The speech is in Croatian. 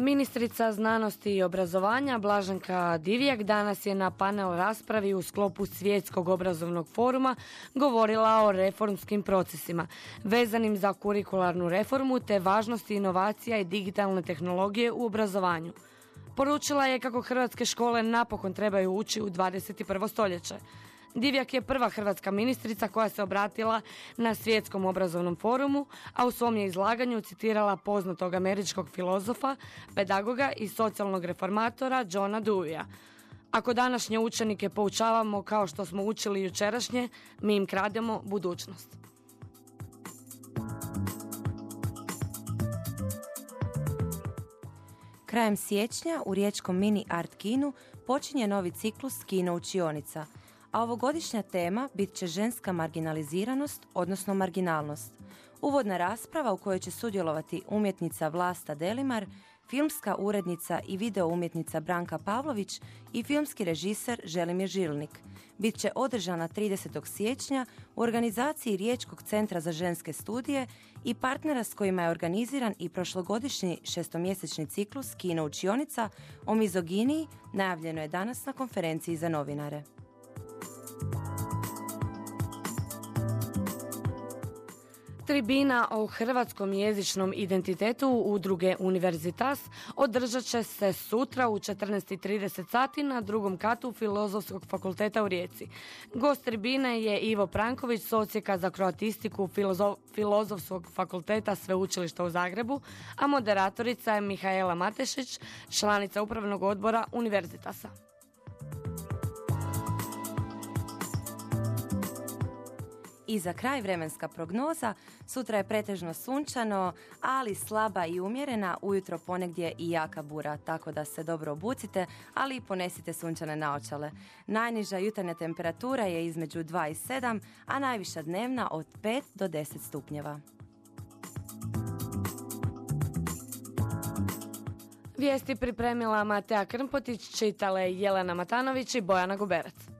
Ministrica znanosti i obrazovanja Blaženka Divjak danas je na panel raspravi u sklopu Svjetskog obrazovnog foruma govorila o reformskim procesima vezanim za kurikularnu reformu te važnosti inovacija i digitalne tehnologije u obrazovanju. Poručila je kako hrvatske škole napokon trebaju ući u 21. stoljeće. Divjak je prva hrvatska ministrica koja se obratila na svjetskom obrazovnom forumu, a u svom je izlaganju citirala poznatog američkog filozofa, pedagoga i socijalnog reformatora Johna Deweyja. Ako današnje učenike poučavamo kao što smo učili jučerašnje, mi im krademo budućnost. Krajem siječnja u riječkom mini art kinu počinje novi ciklus kino učionica – a ovogodišnja tema bit će ženska marginaliziranost, odnosno marginalnost. Uvodna rasprava u kojoj će sudjelovati umjetnica Vlasta Delimar, filmska urednica i video umjetnica Branka Pavlović i filmski režiser Želimir Žilnik. Bit će održana 30. siječnja u organizaciji Riječkog centra za ženske studije i partnera s kojima je organiziran i prošlogodišnji šestomjesečni ciklus Kino učionica o mizoginiji najavljeno je danas na konferenciji za novinare. Tribina o hrvatskom jezičnom identitetu udruge Univerzitas održat će se sutra u 14.30 sati na drugom katu Filozofskog fakulteta u Rijeci. Gost tribine je Ivo Pranković, socijeka za kroatistiku Filozofskog fakulteta Sveučilišta u Zagrebu, a moderatorica je Mihaela Matešić, članica upravnog odbora Univerzitasa. I za kraj vremenska prognoza, sutra je pretežno sunčano, ali slaba i umjerena, ujutro ponegdje i jaka bura, tako da se dobro obucite, ali i ponesite sunčane naočale. Najniža jutarnja temperatura je između 2 i 7, a najviša dnevna od 5 do 10 stupnjeva. Vijesti pripremila Matea Krmpotić, čitale Jelena Matanović i Bojana Guberac.